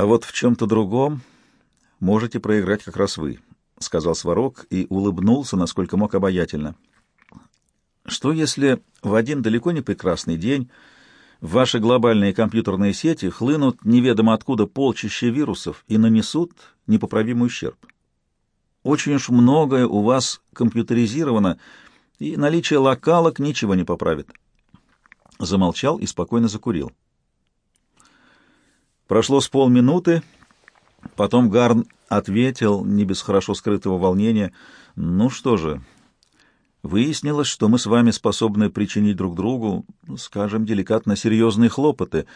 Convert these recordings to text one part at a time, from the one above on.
А вот в чем-то другом можете проиграть как раз вы, — сказал Сварог и улыбнулся, насколько мог обаятельно. Что если в один далеко не прекрасный день в ваши глобальные компьютерные сети хлынут неведомо откуда полчища вирусов и нанесут непоправимый ущерб? Очень уж многое у вас компьютеризировано, и наличие локалок ничего не поправит. Замолчал и спокойно закурил. Прошло с полминуты, потом Гарн ответил, не без хорошо скрытого волнения, «Ну что же, выяснилось, что мы с вами способны причинить друг другу, скажем, деликатно серьезные хлопоты.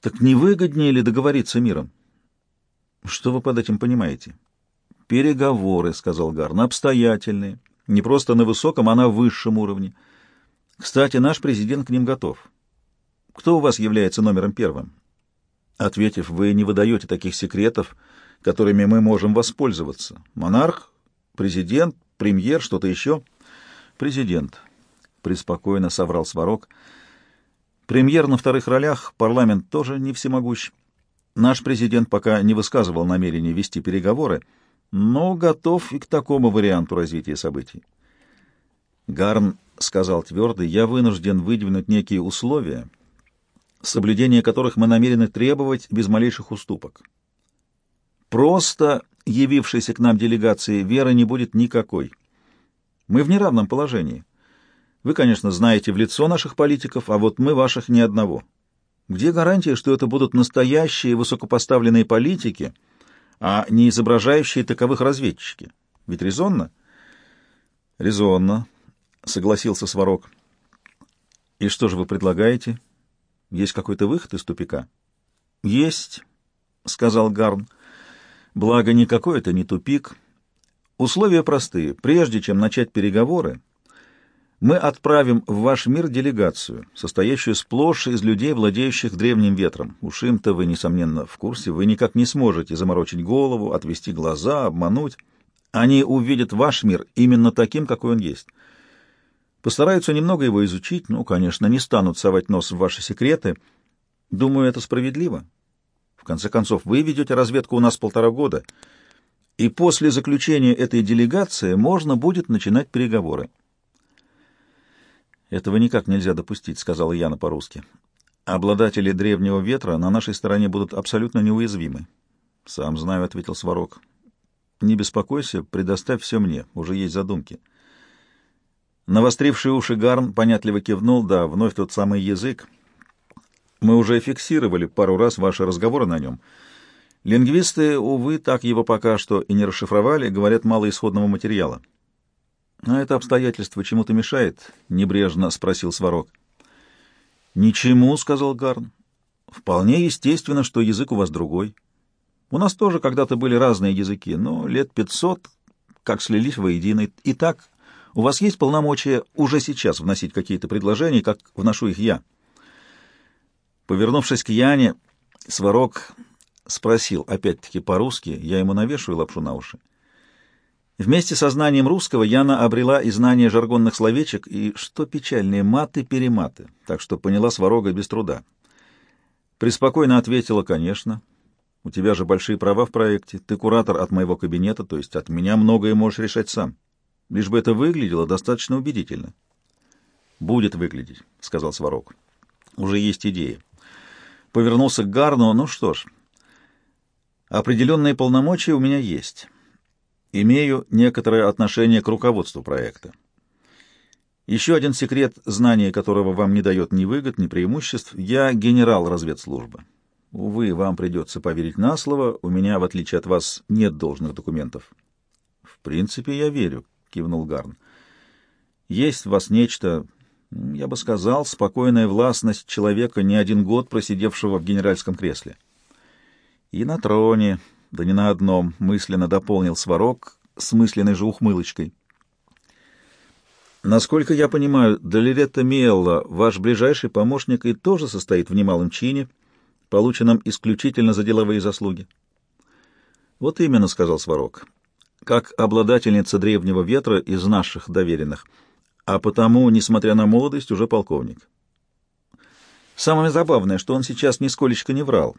Так не выгоднее ли договориться миром?» «Что вы под этим понимаете?» «Переговоры», — сказал Гарн, — «обстоятельные, не просто на высоком, а на высшем уровне. Кстати, наш президент к ним готов. Кто у вас является номером первым?» Ответив, вы не выдаете таких секретов, которыми мы можем воспользоваться. Монарх, президент, премьер, что-то еще? Президент, — преспокойно соврал Сварог. Премьер на вторых ролях, парламент тоже не всемогущ. Наш президент пока не высказывал намерения вести переговоры, но готов и к такому варианту развития событий. Гарн сказал твердо, я вынужден выдвинуть некие условия — соблюдение которых мы намерены требовать без малейших уступок. Просто явившейся к нам делегации веры не будет никакой. Мы в неравном положении. Вы, конечно, знаете в лицо наших политиков, а вот мы ваших ни одного. Где гарантия, что это будут настоящие высокопоставленные политики, а не изображающие таковых разведчики? Ведь резонно? Резонно, согласился Сварог. И что же вы предлагаете? — есть какой-то выход из тупика? — Есть, — сказал Гарн. — Благо, никакой это не тупик. Условия простые. Прежде чем начать переговоры, мы отправим в ваш мир делегацию, состоящую сплошь из людей, владеющих древним ветром. Уж им-то вы, несомненно, в курсе. Вы никак не сможете заморочить голову, отвести глаза, обмануть. Они увидят ваш мир именно таким, какой он есть. Постараются немного его изучить, ну, конечно, не станут совать нос в ваши секреты. Думаю, это справедливо. В конце концов, вы ведете разведку у нас полтора года, и после заключения этой делегации можно будет начинать переговоры. «Этого никак нельзя допустить», — сказала Яна по-русски. «Обладатели древнего ветра на нашей стороне будут абсолютно неуязвимы». «Сам знаю», — ответил Сварог. «Не беспокойся, предоставь все мне, уже есть задумки». Навостривший уши Гарн понятливо кивнул, да, вновь тот самый язык. Мы уже фиксировали пару раз ваши разговоры на нем. Лингвисты, увы, так его пока что и не расшифровали, говорят мало исходного материала. — А это обстоятельство чему-то мешает? — небрежно спросил Сварог. — Ничему, — сказал Гарн. — Вполне естественно, что язык у вас другой. У нас тоже когда-то были разные языки, но лет пятьсот как слились воедино. И так у вас есть полномочия уже сейчас вносить какие-то предложения, как вношу их я?» Повернувшись к Яне, Сварог спросил, опять-таки по-русски, я ему навешиваю лапшу на уши. Вместе со знанием русского Яна обрела и знание жаргонных словечек, и, что печальнее, маты-перематы, так что поняла Сварога без труда. Приспокойно ответила, конечно. У тебя же большие права в проекте, ты куратор от моего кабинета, то есть от меня многое можешь решать сам лишь бы это выглядело достаточно убедительно. «Будет выглядеть», — сказал Сварог. «Уже есть идея». Повернулся к Гарну. «Ну что ж, определенные полномочия у меня есть. Имею некоторое отношение к руководству проекта. Еще один секрет, знание которого вам не дает ни выгод, ни преимуществ. Я генерал разведслужбы. Увы, вам придется поверить на слово. У меня, в отличие от вас, нет должных документов. В принципе, я верю, кивнул Гарн. Есть в вас нечто, я бы сказал, спокойная властность человека, не один год просидевшего в генеральском кресле. И на троне, да не на одном, мысленно дополнил Сварог с мысленной же ухмылочкой. Насколько я понимаю, Долеретта Миелла, ваш ближайший помощник, и тоже состоит в немалом чине, полученном исключительно за деловые заслуги. Вот именно, — сказал Сварог как обладательница древнего ветра из наших доверенных, а потому, несмотря на молодость, уже полковник. Самое забавное, что он сейчас нисколечко не врал.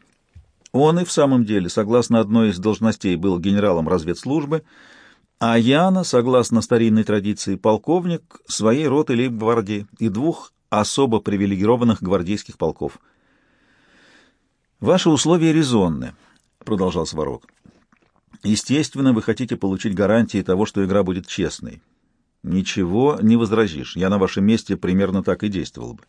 Он и в самом деле, согласно одной из должностей, был генералом разведслужбы, а Яна, согласно старинной традиции, полковник своей роты лейб-гвардии и двух особо привилегированных гвардейских полков. «Ваши условия резонны», — продолжал Сварог. «Естественно, вы хотите получить гарантии того, что игра будет честной. Ничего не возразишь. Я на вашем месте примерно так и действовал бы.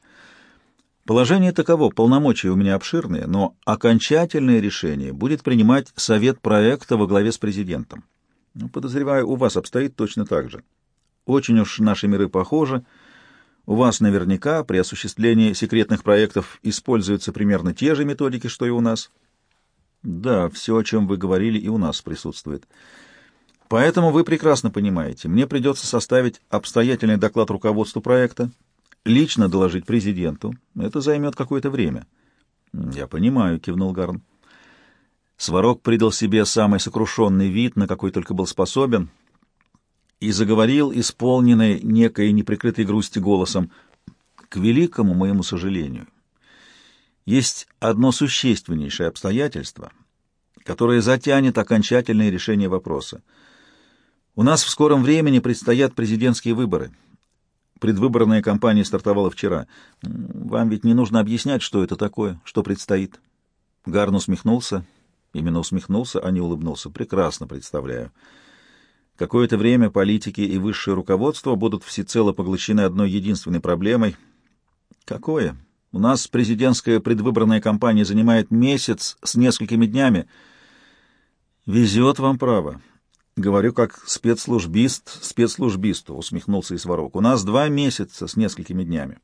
Положение таково, полномочия у меня обширные, но окончательное решение будет принимать совет проекта во главе с президентом. Ну, подозреваю, у вас обстоит точно так же. Очень уж наши миры похожи. У вас наверняка при осуществлении секретных проектов используются примерно те же методики, что и у нас. Да, все, о чем вы говорили, и у нас присутствует. Поэтому вы прекрасно понимаете, мне придется составить обстоятельный доклад руководству проекта, лично доложить президенту. Это займет какое-то время. — Я понимаю, — кивнул Гарн. Сварог придал себе самый сокрушенный вид, на какой только был способен, и заговорил, исполненный некой неприкрытой грусти голосом. К великому моему сожалению, есть одно существеннейшее обстоятельство, которое затянет окончательное решение вопроса. У нас в скором времени предстоят президентские выборы — Предвыборная кампания стартовала вчера. Вам ведь не нужно объяснять, что это такое, что предстоит. Гарн усмехнулся. Именно усмехнулся, а не улыбнулся. Прекрасно представляю. Какое-то время политики и высшее руководство будут всецело поглощены одной единственной проблемой. Какое? У нас президентская предвыборная кампания занимает месяц с несколькими днями. Везет вам право. Говорю, как спецслужбист спецслужбисту, усмехнулся Исворок. У нас два месяца с несколькими днями.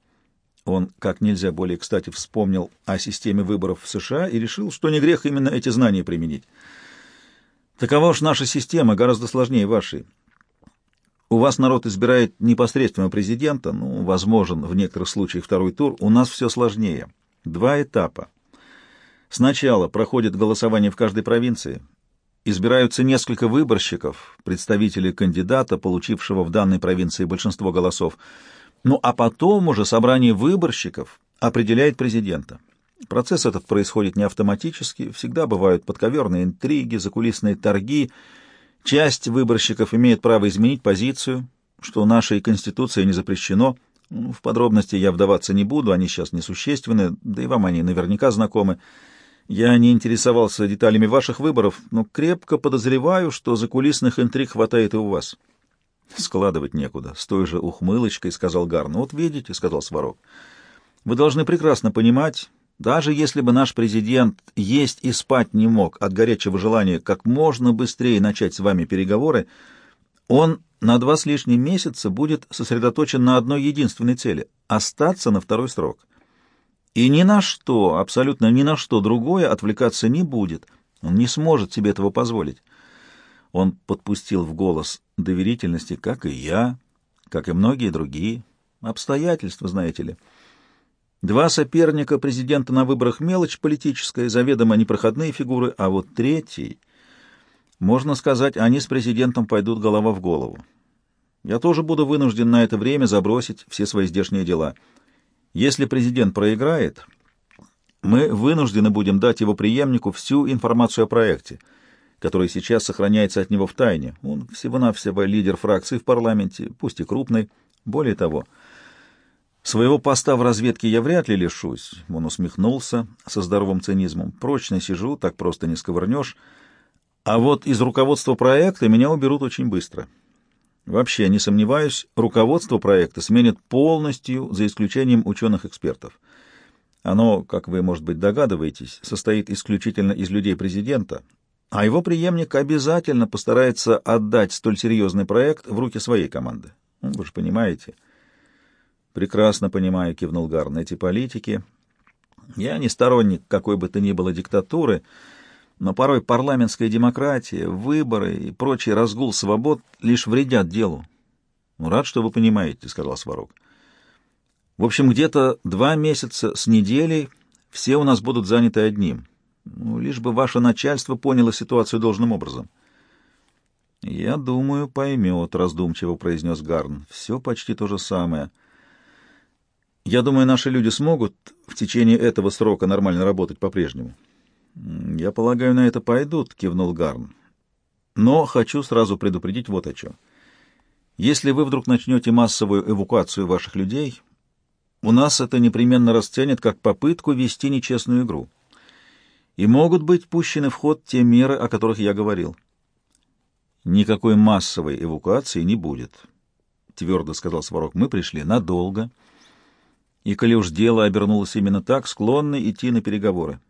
Он как нельзя более кстати вспомнил о системе выборов в США и решил, что не грех именно эти знания применить. Такова уж наша система, гораздо сложнее вашей. У вас народ избирает непосредственно президента, ну, возможен в некоторых случаях второй тур. У нас все сложнее. Два этапа. Сначала проходит голосование в каждой провинции, избираются несколько выборщиков, представителей кандидата, получившего в данной провинции большинство голосов. Ну а потом уже собрание выборщиков определяет президента. Процесс этот происходит не автоматически, всегда бывают подковерные интриги, закулисные торги. Часть выборщиков имеет право изменить позицию, что нашей Конституции не запрещено. Ну, в подробности я вдаваться не буду, они сейчас несущественны, да и вам они наверняка знакомы. Я не интересовался деталями ваших выборов, но крепко подозреваю, что закулисных интриг хватает и у вас. Складывать некуда. С той же ухмылочкой сказал Гарн. Вот видите, сказал Сварог. Вы должны прекрасно понимать, даже если бы наш президент есть и спать не мог от горячего желания как можно быстрее начать с вами переговоры, он на два с лишним месяца будет сосредоточен на одной единственной цели — остаться на второй срок и ни на что, абсолютно ни на что другое отвлекаться не будет. Он не сможет себе этого позволить. Он подпустил в голос доверительности, как и я, как и многие другие. Обстоятельства, знаете ли. Два соперника президента на выборах — мелочь политическая, заведомо непроходные фигуры, а вот третий... Можно сказать, они с президентом пойдут голова в голову. Я тоже буду вынужден на это время забросить все свои здешние дела — если президент проиграет, мы вынуждены будем дать его преемнику всю информацию о проекте, который сейчас сохраняется от него в тайне. Он всего-навсего лидер фракции в парламенте, пусть и крупный. Более того, своего поста в разведке я вряд ли лишусь. Он усмехнулся со здоровым цинизмом. Прочно сижу, так просто не сковырнешь. А вот из руководства проекта меня уберут очень быстро. Вообще, не сомневаюсь, руководство проекта сменит полностью, за исключением ученых-экспертов. Оно, как вы, может быть, догадываетесь, состоит исключительно из людей президента, а его преемник обязательно постарается отдать столь серьезный проект в руки своей команды. Ну, вы же понимаете. Прекрасно понимаю, кивнул Гарн, эти политики. Я не сторонник какой бы то ни было диктатуры, — но порой парламентская демократия, выборы и прочий разгул свобод лишь вредят делу. Ну, рад, что вы понимаете, — сказал Сварог. В общем, где-то два месяца с неделей все у нас будут заняты одним. Ну, лишь бы ваше начальство поняло ситуацию должным образом. — Я думаю, поймет, — раздумчиво произнес Гарн. — Все почти то же самое. Я думаю, наши люди смогут в течение этого срока нормально работать по-прежнему. «Я полагаю, на это пойдут», — кивнул Гарн. «Но хочу сразу предупредить вот о чем. Если вы вдруг начнете массовую эвакуацию ваших людей, у нас это непременно расценят как попытку вести нечестную игру. И могут быть пущены в ход те меры, о которых я говорил». «Никакой массовой эвакуации не будет», — твердо сказал Сварог. «Мы пришли надолго». И, коли уж дело обернулось именно так, склонны идти на переговоры.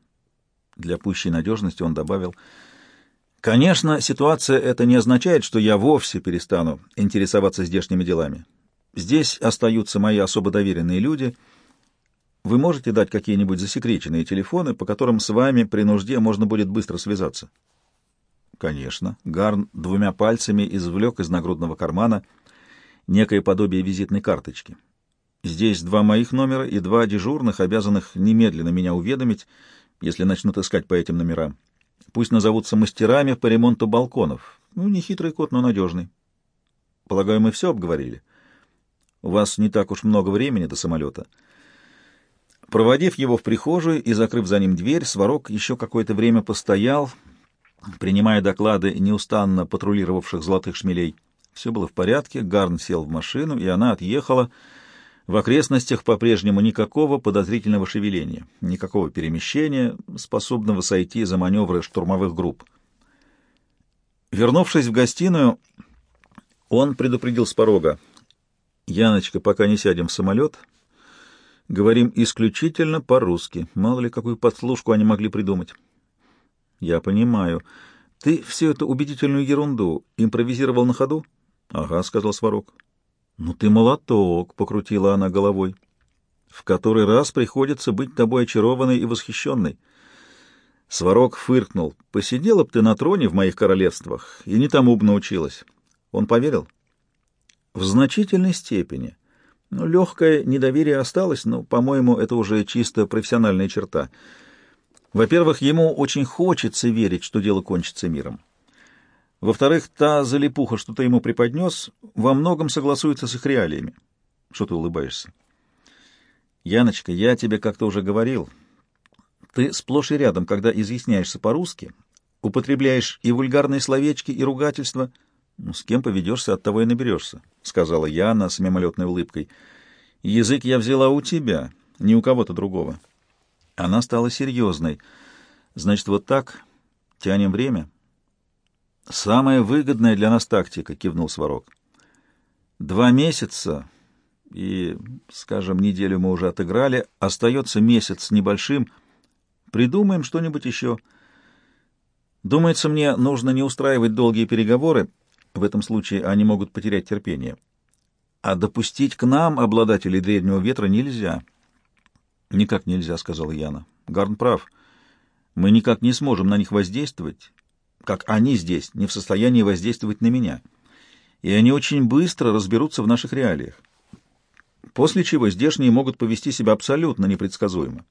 Для пущей надежности он добавил, «Конечно, ситуация это не означает, что я вовсе перестану интересоваться здешними делами. Здесь остаются мои особо доверенные люди. Вы можете дать какие-нибудь засекреченные телефоны, по которым с вами при нужде можно будет быстро связаться?» «Конечно». Гарн двумя пальцами извлек из нагрудного кармана некое подобие визитной карточки. Здесь два моих номера и два дежурных, обязанных немедленно меня уведомить, если начнут искать по этим номерам. Пусть назовутся мастерами по ремонту балконов. Ну, не хитрый кот, но надежный. Полагаю, мы все обговорили. У вас не так уж много времени до самолета. Проводив его в прихожую и закрыв за ним дверь, Сварог еще какое-то время постоял, принимая доклады неустанно патрулировавших золотых шмелей. Все было в порядке, Гарн сел в машину, и она отъехала, — в окрестностях по-прежнему никакого подозрительного шевеления, никакого перемещения, способного сойти за маневры штурмовых групп. Вернувшись в гостиную, он предупредил с порога. «Яночка, пока не сядем в самолет, говорим исключительно по-русски. Мало ли, какую подслушку они могли придумать». «Я понимаю. Ты всю эту убедительную ерунду импровизировал на ходу?» «Ага», — сказал Сварог. «Ну ты молоток!» — покрутила она головой. «В который раз приходится быть тобой очарованной и восхищенной». Сварог фыркнул. «Посидела б ты на троне в моих королевствах, и не тому б научилась». Он поверил? «В значительной степени. Ну, легкое недоверие осталось, но, по-моему, это уже чисто профессиональная черта. Во-первых, ему очень хочется верить, что дело кончится миром. Во-вторых, та залипуха, что ты ему преподнес, во многом согласуется с их реалиями. Что ты улыбаешься? Яночка, я тебе как-то уже говорил. Ты сплошь и рядом, когда изъясняешься по-русски, употребляешь и вульгарные словечки, и ругательства. Ну, с кем поведешься, от того и наберешься, — сказала Яна с мимолетной улыбкой. Язык я взяла у тебя, не у кого-то другого. Она стала серьезной. Значит, вот так тянем время? — «Самая выгодная для нас тактика», — кивнул Сварог. «Два месяца, и, скажем, неделю мы уже отыграли, остается месяц небольшим. Придумаем что-нибудь еще. Думается мне, нужно не устраивать долгие переговоры, в этом случае они могут потерять терпение. А допустить к нам обладателей древнего ветра нельзя». «Никак нельзя», — сказала Яна. «Гарн прав. Мы никак не сможем на них воздействовать» как они здесь не в состоянии воздействовать на меня, и они очень быстро разберутся в наших реалиях. После чего здешние могут повести себя абсолютно непредсказуемо.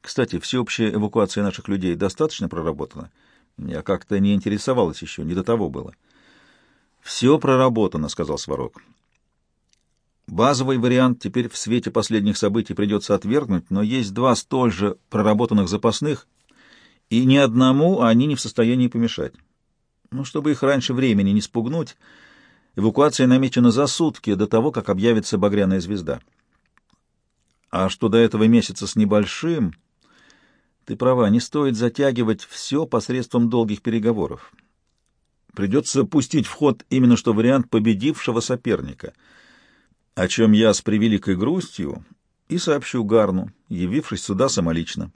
Кстати, всеобщая эвакуация наших людей достаточно проработана? Я как-то не интересовалась еще, не до того было. «Все проработано», — сказал Сварог. Базовый вариант теперь в свете последних событий придется отвергнуть, но есть два столь же проработанных запасных — и ни одному они не в состоянии помешать. Ну, чтобы их раньше времени не спугнуть, эвакуация намечена за сутки до того, как объявится багряная звезда. А что до этого месяца с небольшим, ты права, не стоит затягивать все посредством долгих переговоров. Придется пустить в ход именно что вариант победившего соперника, о чем я с превеликой грустью и сообщу Гарну, явившись сюда самолично.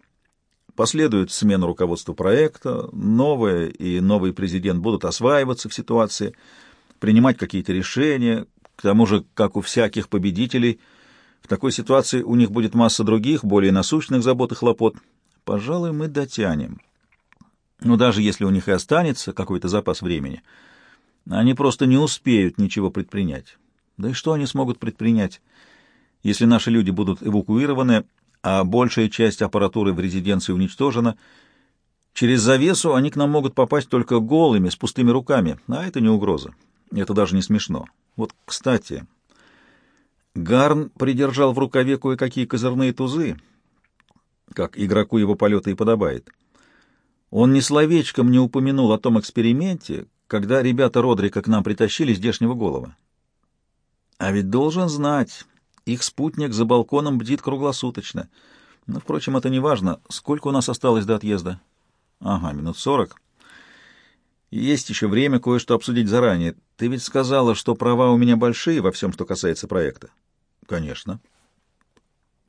Последует смена руководства проекта, новое и новый президент будут осваиваться в ситуации, принимать какие-то решения, к тому же, как у всяких победителей, в такой ситуации у них будет масса других, более насущных забот и хлопот. Пожалуй, мы дотянем. Но даже если у них и останется какой-то запас времени, они просто не успеют ничего предпринять. Да и что они смогут предпринять, если наши люди будут эвакуированы, а большая часть аппаратуры в резиденции уничтожена. Через завесу они к нам могут попасть только голыми, с пустыми руками, а это не угроза. Это даже не смешно. Вот, кстати, Гарн придержал в рукаве кое-какие козырные тузы, как игроку его полета и подобает. Он ни словечком не упомянул о том эксперименте, когда ребята Родрика к нам притащили здешнего голова. А ведь должен знать, их спутник за балконом бдит круглосуточно. Но, впрочем, это не важно. Сколько у нас осталось до отъезда? Ага, минут сорок. Есть еще время кое-что обсудить заранее. Ты ведь сказала, что права у меня большие во всем, что касается проекта. Конечно.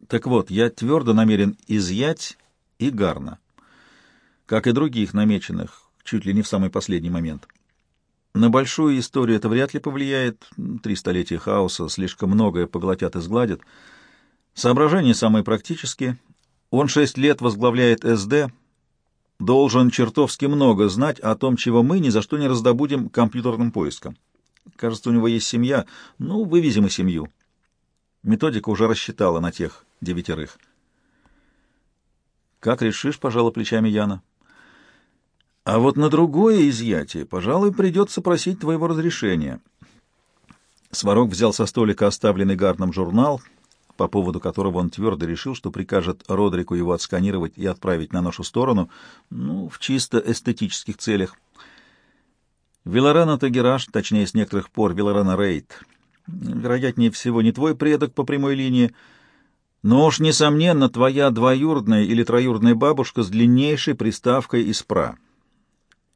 Так вот, я твердо намерен изъять и Гарна, как и других намеченных, чуть ли не в самый последний момент. На большую историю это вряд ли повлияет. Три столетия хаоса слишком многое поглотят и сгладят. Соображения самые практические. Он шесть лет возглавляет СД, должен чертовски много знать о том, чего мы ни за что не раздобудем компьютерным поиском. Кажется, у него есть семья. Ну, вывезем и семью. Методика уже рассчитала на тех девятерых. «Как решишь», — пожала плечами Яна. «А вот на другое изъятие, пожалуй, придется просить твоего разрешения». Сварог взял со столика оставленный Гарном журнал, по поводу которого он твердо решил, что прикажет Родрику его отсканировать и отправить на нашу сторону, ну, в чисто эстетических целях. Вилорана Тагераш, точнее, с некоторых пор Вилорана Рейд, вероятнее всего, не твой предок по прямой линии, но уж, несомненно, твоя двоюродная или троюродная бабушка с длиннейшей приставкой из пра.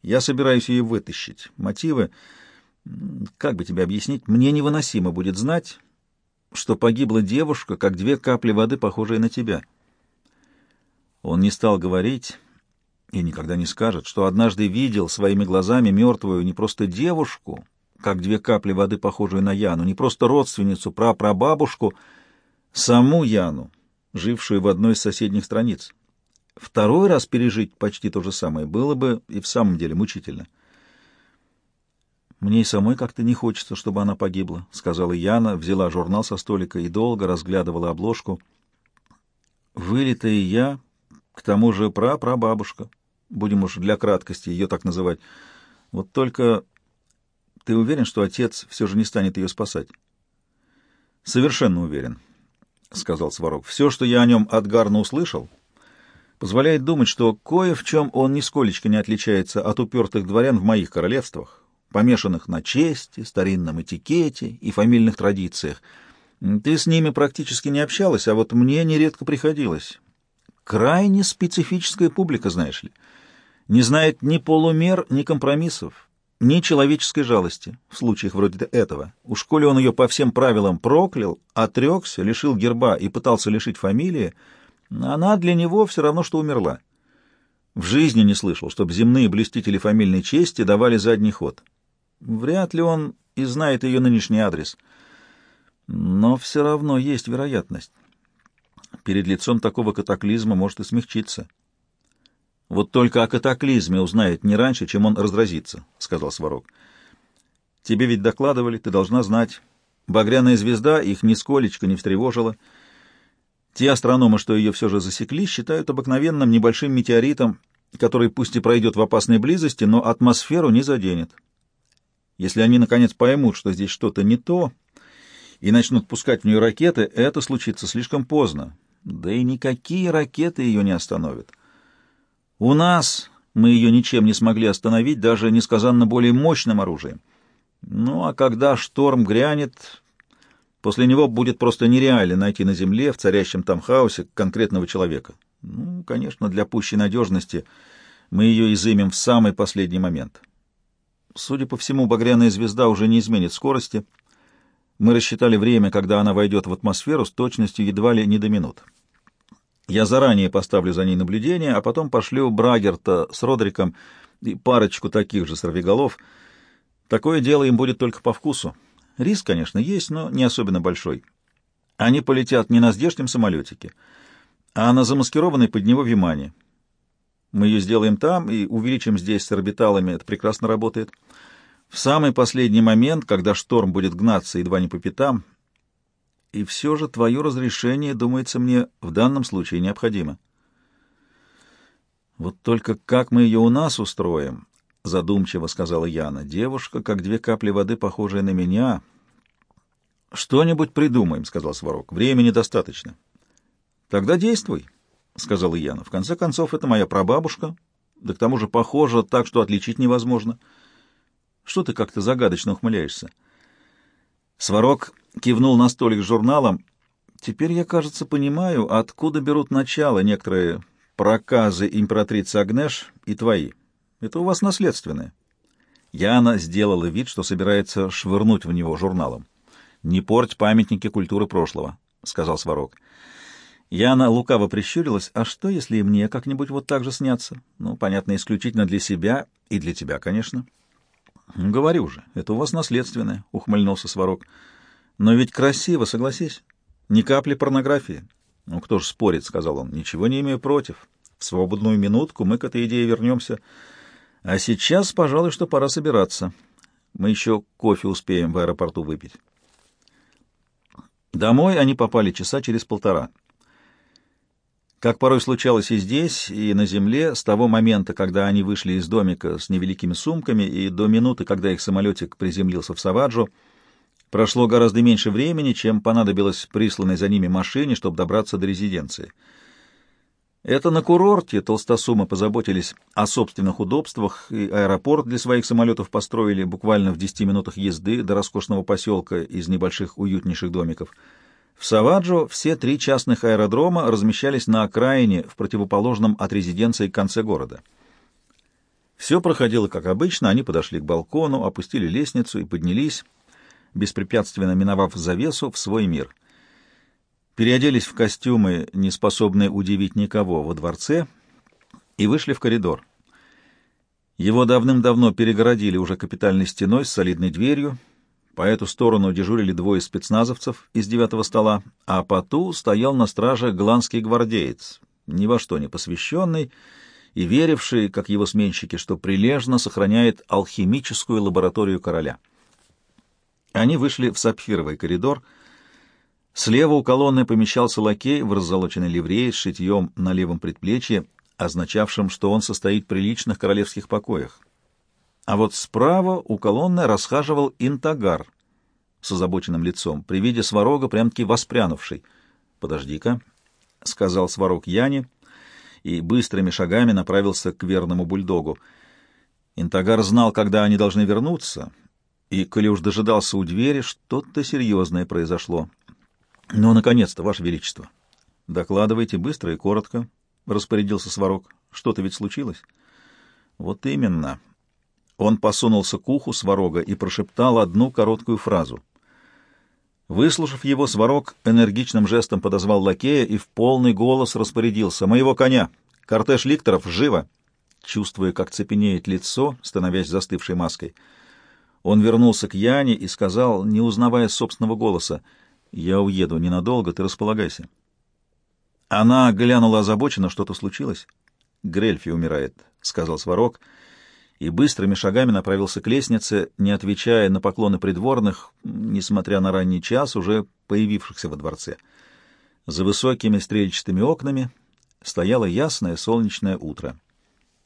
Я собираюсь ее вытащить. Мотивы, как бы тебе объяснить, мне невыносимо будет знать, что погибла девушка, как две капли воды, похожие на тебя. Он не стал говорить и никогда не скажет, что однажды видел своими глазами мертвую не просто девушку, как две капли воды, похожую на Яну, не просто родственницу, прапрабабушку, саму Яну, жившую в одной из соседних страниц. Второй раз пережить почти то же самое было бы и в самом деле мучительно. «Мне и самой как-то не хочется, чтобы она погибла», — сказала Яна, взяла журнал со столика и долго разглядывала обложку. «Вылитая я, к тому же прапрабабушка, будем уж для краткости ее так называть. Вот только ты уверен, что отец все же не станет ее спасать?» «Совершенно уверен», — сказал Сварог. «Все, что я о нем от Гарна услышал...» позволяет думать, что кое в чем он нисколечко не отличается от упертых дворян в моих королевствах, помешанных на чести, старинном этикете и фамильных традициях. Ты с ними практически не общалась, а вот мне нередко приходилось. Крайне специфическая публика, знаешь ли. Не знает ни полумер, ни компромиссов, ни человеческой жалости в случаях вроде этого. Уж коли он ее по всем правилам проклял, отрекся, лишил герба и пытался лишить фамилии — она для него все равно, что умерла. В жизни не слышал, чтобы земные блюстители фамильной чести давали задний ход. Вряд ли он и знает ее нынешний адрес. Но все равно есть вероятность. Перед лицом такого катаклизма может и смягчиться. Вот только о катаклизме узнает не раньше, чем он разразится, — сказал Сварог. Тебе ведь докладывали, ты должна знать. Багряная звезда их нисколечко не встревожила — те астрономы, что ее все же засекли, считают обыкновенным небольшим метеоритом, который пусть и пройдет в опасной близости, но атмосферу не заденет. Если они, наконец, поймут, что здесь что-то не то, и начнут пускать в нее ракеты, это случится слишком поздно. Да и никакие ракеты ее не остановят. У нас мы ее ничем не смогли остановить, даже несказанно более мощным оружием. Ну, а когда шторм грянет, После него будет просто нереально найти на Земле, в царящем там хаосе, конкретного человека. Ну, конечно, для пущей надежности мы ее изымем в самый последний момент. Судя по всему, багряная звезда уже не изменит скорости. Мы рассчитали время, когда она войдет в атмосферу с точностью едва ли не до минут. Я заранее поставлю за ней наблюдение, а потом пошлю Брагерта с Родриком и парочку таких же сорвиголов. Такое дело им будет только по вкусу. Риск, конечно, есть, но не особенно большой. Они полетят не на здешнем самолетике, а на замаскированной под него Вимане. Мы ее сделаем там и увеличим здесь с орбиталами, это прекрасно работает. В самый последний момент, когда шторм будет гнаться едва не по пятам, и все же твое разрешение, думается мне, в данном случае необходимо. Вот только как мы ее у нас устроим, — задумчиво сказала Яна. «Девушка, как две капли воды, похожая на меня». «Что-нибудь придумаем», — сказал Сварог. «Времени достаточно». «Тогда действуй», — сказала Яна. «В конце концов, это моя прабабушка. да к тому же похоже так, что отличить невозможно. Что ты как-то загадочно ухмыляешься? Сварог кивнул на столик с журналом. Теперь я, кажется, понимаю, откуда берут начало некоторые проказы императрицы Агнеш и твои. Это у вас наследственное. Яна сделала вид, что собирается швырнуть в него журналом. «Не порть памятники культуры прошлого», — сказал Сварог. Яна лукаво прищурилась. «А что, если и мне как-нибудь вот так же сняться? Ну, понятно, исключительно для себя и для тебя, конечно». «Говорю же, это у вас наследственное», — ухмыльнулся Сварог. «Но ведь красиво, согласись. Ни капли порнографии». «Ну, кто ж спорит», — сказал он. «Ничего не имею против. В свободную минутку мы к этой идее вернемся. А сейчас, пожалуй, что пора собираться. Мы еще кофе успеем в аэропорту выпить». Домой они попали часа через полтора. Как порой случалось и здесь, и на земле, с того момента, когда они вышли из домика с невеликими сумками, и до минуты, когда их самолетик приземлился в Саваджо, прошло гораздо меньше времени, чем понадобилось присланной за ними машине, чтобы добраться до резиденции. Это на курорте толстосумы позаботились о собственных удобствах, и аэропорт для своих самолетов построили буквально в 10 минутах езды до роскошного поселка из небольших уютнейших домиков — в Саваджо все три частных аэродрома размещались на окраине в противоположном от резиденции конце города. Все проходило как обычно, они подошли к балкону, опустили лестницу и поднялись, беспрепятственно миновав завесу в свой мир. Переоделись в костюмы, не способные удивить никого во дворце, и вышли в коридор. Его давным-давно перегородили уже капитальной стеной с солидной дверью, по эту сторону дежурили двое спецназовцев из девятого стола, а по ту стоял на страже голландский гвардеец, ни во что не посвященный и веривший, как его сменщики, что прилежно сохраняет алхимическую лабораторию короля. Они вышли в сапфировый коридор. Слева у колонны помещался лакей в раззолоченной ливрее с шитьем на левом предплечье, означавшим, что он состоит при личных королевских покоях. А вот справа у колонны расхаживал интагар с озабоченным лицом, при виде сварога прям-таки воспрянувший. «Подожди-ка», — сказал сварог Яне, и быстрыми шагами направился к верному бульдогу. Интагар знал, когда они должны вернуться, и, коли уж дожидался у двери, что-то серьезное произошло. «Ну, наконец-то, Ваше Величество!» «Докладывайте быстро и коротко», — распорядился сварог. «Что-то ведь случилось?» «Вот именно», он посунулся к уху Сварога и прошептал одну короткую фразу. Выслушав его, Сварог энергичным жестом подозвал лакея и в полный голос распорядился. «Моего коня! Кортеж ликторов! Живо!» Чувствуя, как цепенеет лицо, становясь застывшей маской, он вернулся к Яне и сказал, не узнавая собственного голоса, «Я уеду ненадолго, ты располагайся». Она глянула озабоченно, что-то случилось. «Грельфи умирает», — сказал Сварог, — и быстрыми шагами направился к лестнице, не отвечая на поклоны придворных, несмотря на ранний час, уже появившихся во дворце. За высокими стрельчатыми окнами стояло ясное солнечное утро —